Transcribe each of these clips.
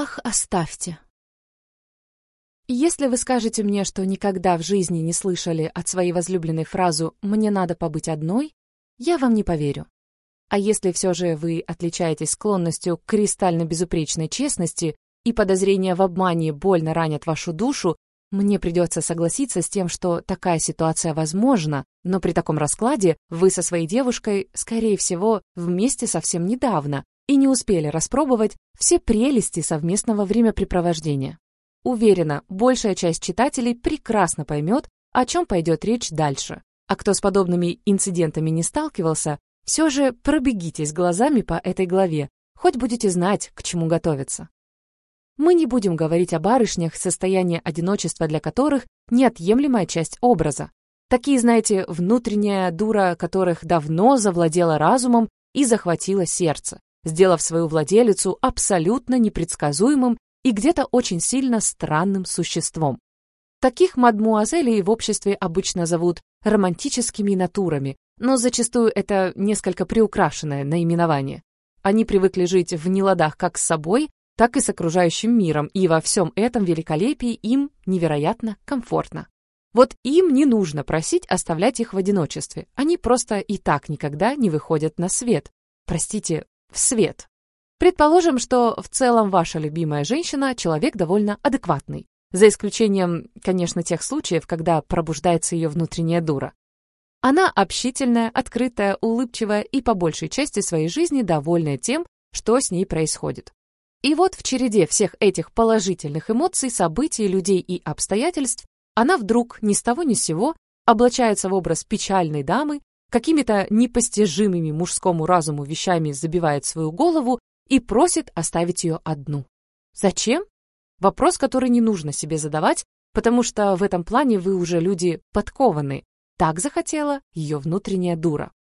Ах, оставьте. Если вы скажете мне, что никогда в жизни не слышали от своей возлюбленной фразу «мне надо побыть одной», я вам не поверю. А если все же вы отличаетесь склонностью к кристально безупречной честности и подозрения в обмане больно ранят вашу душу, мне придется согласиться с тем, что такая ситуация возможна, но при таком раскладе вы со своей девушкой, скорее всего, вместе совсем недавно и не успели распробовать все прелести совместного времяпрепровождения. Уверена, большая часть читателей прекрасно поймет, о чем пойдет речь дальше. А кто с подобными инцидентами не сталкивался, все же пробегитесь глазами по этой главе, хоть будете знать, к чему готовиться. Мы не будем говорить о барышнях, состояние одиночества для которых – неотъемлемая часть образа. Такие, знаете, внутренняя дура, которых давно завладела разумом и захватила сердце, сделав свою владелицу абсолютно непредсказуемым и где-то очень сильно странным существом. Таких мадмуазелей в обществе обычно зовут романтическими натурами, но зачастую это несколько приукрашенное наименование. Они привыкли жить в неладах как с собой, так и с окружающим миром, и во всем этом великолепии им невероятно комфортно. Вот им не нужно просить оставлять их в одиночестве, они просто и так никогда не выходят на свет. Простите, в свет. Предположим, что в целом ваша любимая женщина – человек довольно адекватный. За исключением, конечно, тех случаев, когда пробуждается ее внутренняя дура. Она общительная, открытая, улыбчивая и по большей части своей жизни довольная тем, что с ней происходит. И вот в череде всех этих положительных эмоций, событий, людей и обстоятельств она вдруг ни с того ни с сего облачается в образ печальной дамы, какими-то непостижимыми мужскому разуму вещами забивает свою голову и просит оставить ее одну. Зачем? Вопрос, который не нужно себе задавать, потому что в этом плане вы уже люди подкованные. Так захотела ее внутренняя дура.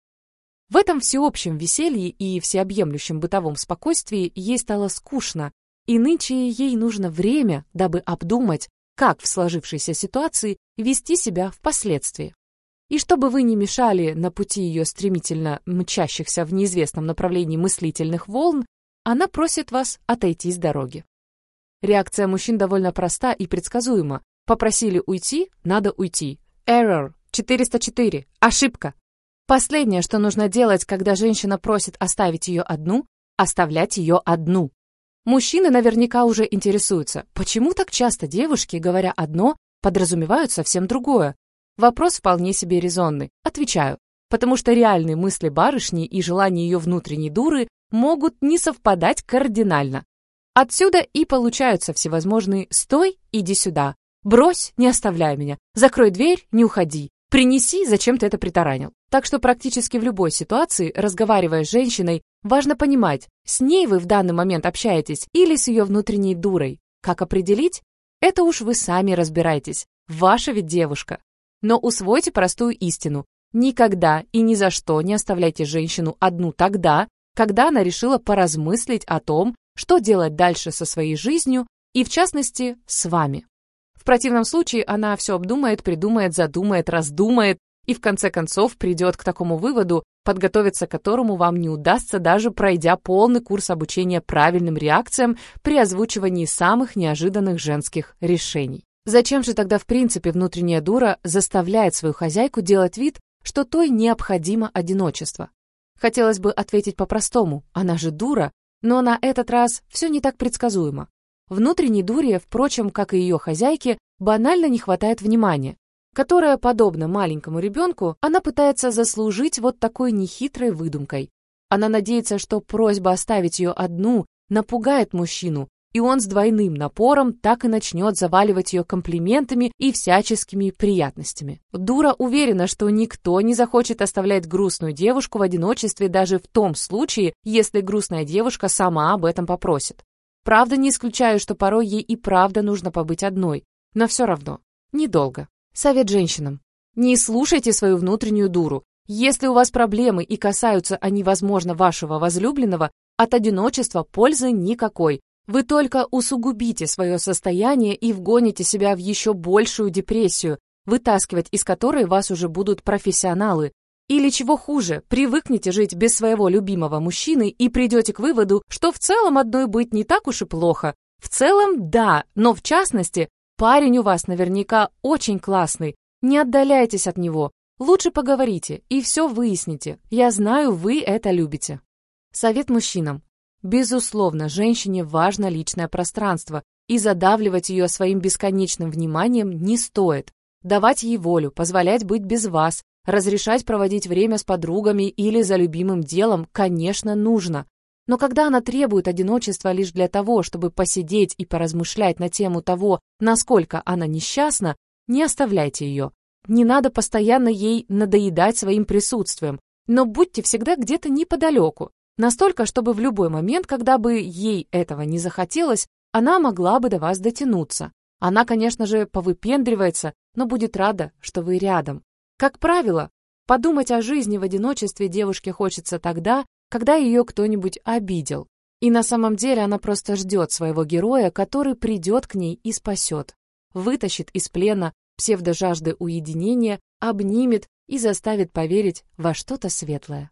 В этом всеобщем веселье и всеобъемлющем бытовом спокойствии ей стало скучно, и нынче ей нужно время, дабы обдумать, как в сложившейся ситуации вести себя впоследствии. И чтобы вы не мешали на пути ее стремительно мчащихся в неизвестном направлении мыслительных волн, она просит вас отойти с дороги. Реакция мужчин довольно проста и предсказуема. Попросили уйти, надо уйти. Error 404. Ошибка. Последнее, что нужно делать, когда женщина просит оставить ее одну, оставлять ее одну. Мужчины наверняка уже интересуются, почему так часто девушки, говоря одно, подразумевают совсем другое. Вопрос вполне себе резонный. Отвечаю. Потому что реальные мысли барышни и желания ее внутренней дуры могут не совпадать кардинально. Отсюда и получаются всевозможные «стой, иди сюда», «брось, не оставляй меня», «закрой дверь, не уходи», «принеси, зачем ты это притаранил». Так что практически в любой ситуации, разговаривая с женщиной, важно понимать, с ней вы в данный момент общаетесь или с ее внутренней дурой. Как определить? Это уж вы сами разбирайтесь. Ваша ведь девушка. Но усвойте простую истину. Никогда и ни за что не оставляйте женщину одну тогда, когда она решила поразмыслить о том, что делать дальше со своей жизнью и, в частности, с вами. В противном случае она все обдумает, придумает, задумает, раздумает и в конце концов придет к такому выводу, подготовиться к которому вам не удастся, даже пройдя полный курс обучения правильным реакциям при озвучивании самых неожиданных женских решений. Зачем же тогда в принципе внутренняя дура заставляет свою хозяйку делать вид, что той необходимо одиночество? Хотелось бы ответить по-простому, она же дура, но на этот раз все не так предсказуемо. Внутренней дуре, впрочем, как и ее хозяйке, банально не хватает внимания, которое, подобно маленькому ребенку, она пытается заслужить вот такой нехитрой выдумкой. Она надеется, что просьба оставить ее одну напугает мужчину, и он с двойным напором так и начнет заваливать ее комплиментами и всяческими приятностями. Дура уверена, что никто не захочет оставлять грустную девушку в одиночестве даже в том случае, если грустная девушка сама об этом попросит. Правда, не исключаю, что порой ей и правда нужно побыть одной, но все равно, недолго. Совет женщинам. Не слушайте свою внутреннюю дуру. Если у вас проблемы и касаются они, возможно, вашего возлюбленного, от одиночества пользы никакой. Вы только усугубите свое состояние и вгоните себя в еще большую депрессию, вытаскивать из которой вас уже будут профессионалы. Или чего хуже, привыкнете жить без своего любимого мужчины и придете к выводу, что в целом одной быть не так уж и плохо, В целом, да, но в частности, парень у вас наверняка очень классный. Не отдаляйтесь от него. Лучше поговорите и все выясните. Я знаю, вы это любите. Совет мужчинам. Безусловно, женщине важно личное пространство, и задавливать ее своим бесконечным вниманием не стоит. Давать ей волю, позволять быть без вас, разрешать проводить время с подругами или за любимым делом, конечно, нужно. Но когда она требует одиночества лишь для того, чтобы посидеть и поразмышлять на тему того, насколько она несчастна, не оставляйте ее. Не надо постоянно ей надоедать своим присутствием, но будьте всегда где-то неподалеку, настолько, чтобы в любой момент, когда бы ей этого не захотелось, она могла бы до вас дотянуться. Она, конечно же, повыпендривается, но будет рада, что вы рядом. Как правило, подумать о жизни в одиночестве девушке хочется тогда, когда ее кто-нибудь обидел. И на самом деле она просто ждет своего героя, который придет к ней и спасет. Вытащит из плена псевдожажды уединения, обнимет и заставит поверить во что-то светлое.